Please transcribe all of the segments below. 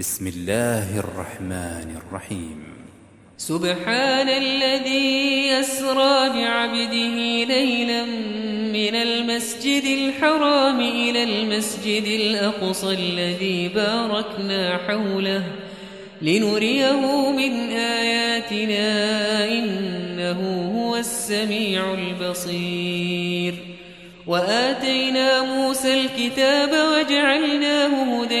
بسم الله الرحمن الرحيم. سبحان الذي يسرى بعبده ليلا من المسجد الحرام إلى المسجد الأقصى الذي باركنا حوله. لنريه من آياتنا إنه هو السميع البصير. وآتينا موسى الكتاب وجعلناه هدى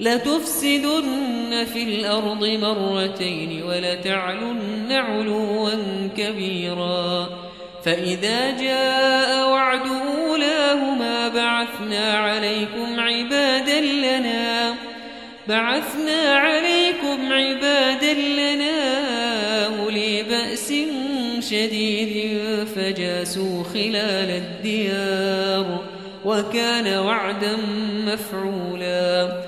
لتفسدن في الأرض مرتين ولتعلن علوا كبيرا. فإذا جاء وعد أولاهما بعثنا عليكم عبادا لنا. بعثنا عليكم عبادا لنا. أولي بأس شديد فجاسوا خلال الديار. وكان وعدا مفعولا.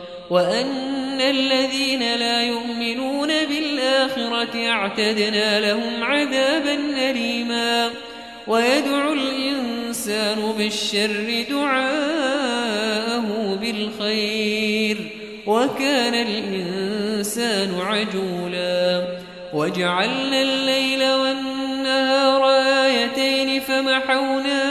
وأن الذين لا يؤمنون بالآخرة اعتدنا لهم عذابا أليما. ويدعو الإنسان بالشر دعاءه بالخير. وكان الإنسان عجولا. وجعلنا الليل والنهار آيتين فمحونا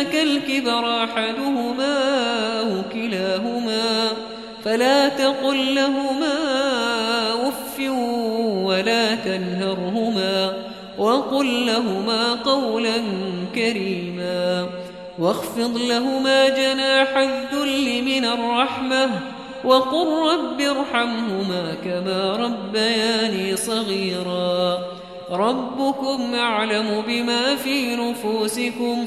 الكبر أحدهما أو كلاهما فلا تقل لهما أف ولا تنهرهما وقل لهما قولا كريما واخفض لهما جناح الذل من الرحمة وقل رب ارحمهما كما ربياني صغيرا ربكم أعلم بما في نفوسكم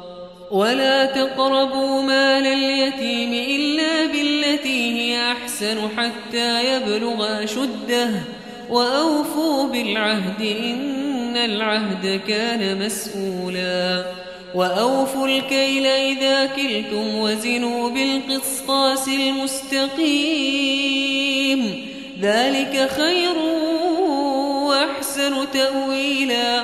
ولا تقربوا مال اليتيم إلا بالتي هي أحسن حتى يبلغ شده وأوفوا بالعهد إن العهد كان مسؤولا وأوفوا الكيل إذا كلتم وزنوا بالقسطاس المستقيم ذلك خير وأحسن تأويلا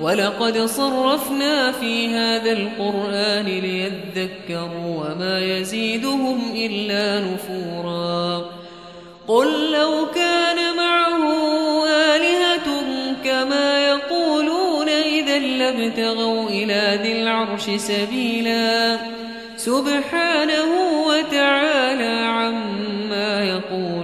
ولقد صرفنا في هذا القرآن ليذكروا وما يزيدهم إلا نفورا. قل لو كان معه آلهة كما يقولون إذا لابتغوا إلى ذي العرش سبيلا. سبحانه وتعالى عما يقولون.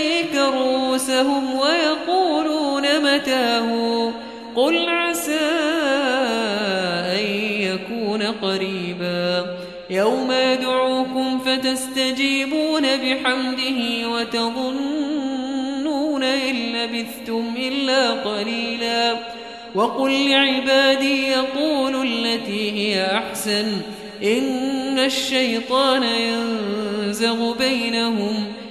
رؤوسهم ويقولون متاه. قل عسى أن يكون قريبا. يوم يدعوكم فتستجيبون بحمده وتظنون إن لبثتم إلا قليلا. وقل لعبادي يقولوا التي هي أحسن. إن الشيطان ينزغ بينهم.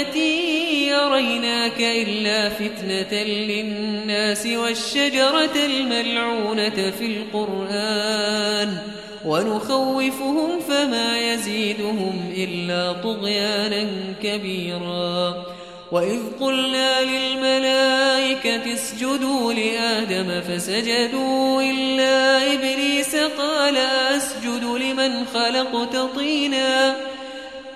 التي يريناك إلا فتنة للناس والشجرة الملعونة في القرآن ونخوفهم فما يزيدهم إلا طغيانا كبيرا وإذ قلنا للملائكة اسجدوا لآدم فسجدوا إلا إبليس قال أسجد لمن خلقت طينا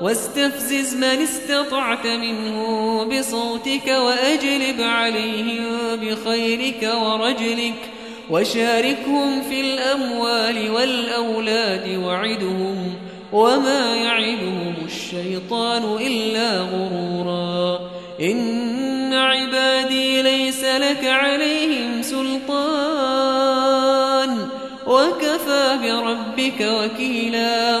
واستفزز من استطعت منه بصوتك وأجلب عليهم بخيرك ورجلك وشاركهم في الأموال والأولاد وعدهم وما يعدهم الشيطان إلا غرورا. إن عبادي ليس لك عليهم سلطان. وكفى بربك وكيلا.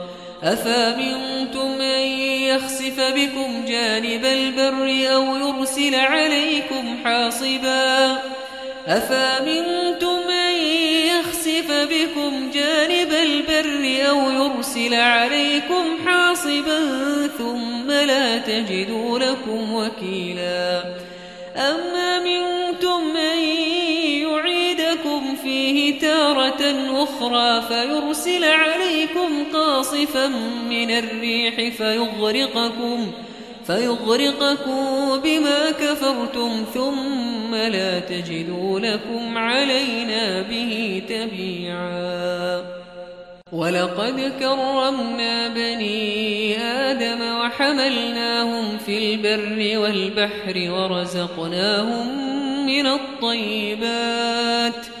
أفامنتم أن يخسف بكم جانب البر أو يرسل عليكم حاصباً؟ أفامنتم أن يخسف بكم جانب البر أو يرسل عليكم حاصبا ثم لا تجدوا لكم وكيلا؟ أم أمنتم أن فيه تارة أخرى فيرسل عليكم قاصفا من الريح فيغرقكم فيغرقكم بما كفرتم ثم لا تجدوا لكم علينا به تبيعا. ولقد كرمنا بني آدم وحملناهم في البر والبحر ورزقناهم من الطيبات.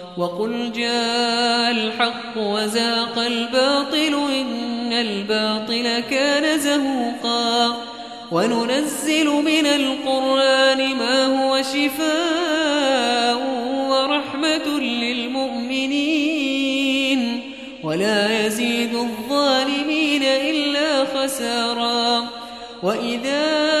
وقل جاء الحق وزاق الباطل إن الباطل كان زهوقا وننزل من القرآن ما هو شفاء ورحمة للمؤمنين ولا يزيد الظالمين إلا خسارا وإذا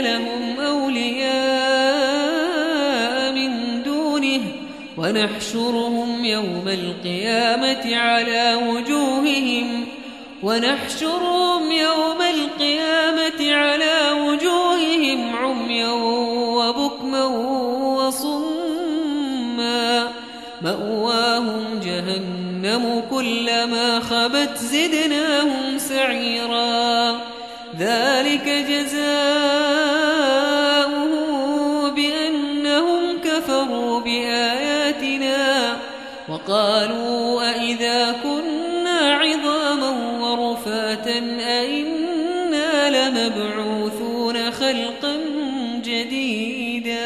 لهم أولياء من دونه ونحشرهم يوم القيامة على وجوههم ونحشرهم يوم القيامة على وجوههم عميا وبكما وصما مأواهم جهنم كلما خبت زدناهم سعيرا ذلك جزاؤه وقالوا أئذا كنا عظاما ورفاتا أئنا لمبعوثون خلقا جديدا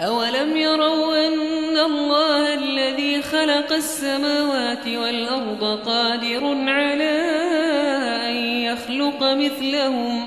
أولم يروا أن الله الذي خلق السماوات والأرض قادر على أن يخلق مثلهم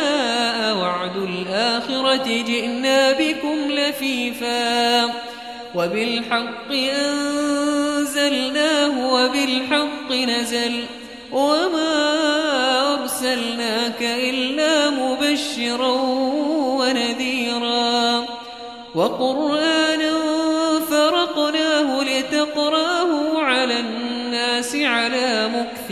وعد الآخرة جئنا بكم لفيفا. وبالحق أنزلناه وبالحق نزل. وما أرسلناك إلا مبشرا ونذيرا. وقرآنا فرقناه لتقرأه على الناس على مكث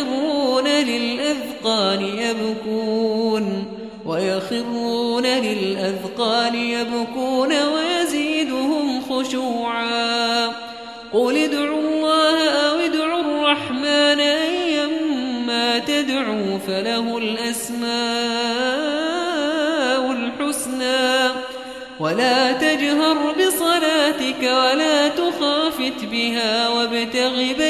ويخرون للأذقان يبكون ويخرون للأذقان يبكون ويزيدهم خشوعا قل ادعوا الله أو ادعوا الرحمن أيما تدعوا فله الأسماء الحسنى ولا تجهر بصلاتك ولا تخافت بها وابتغ بين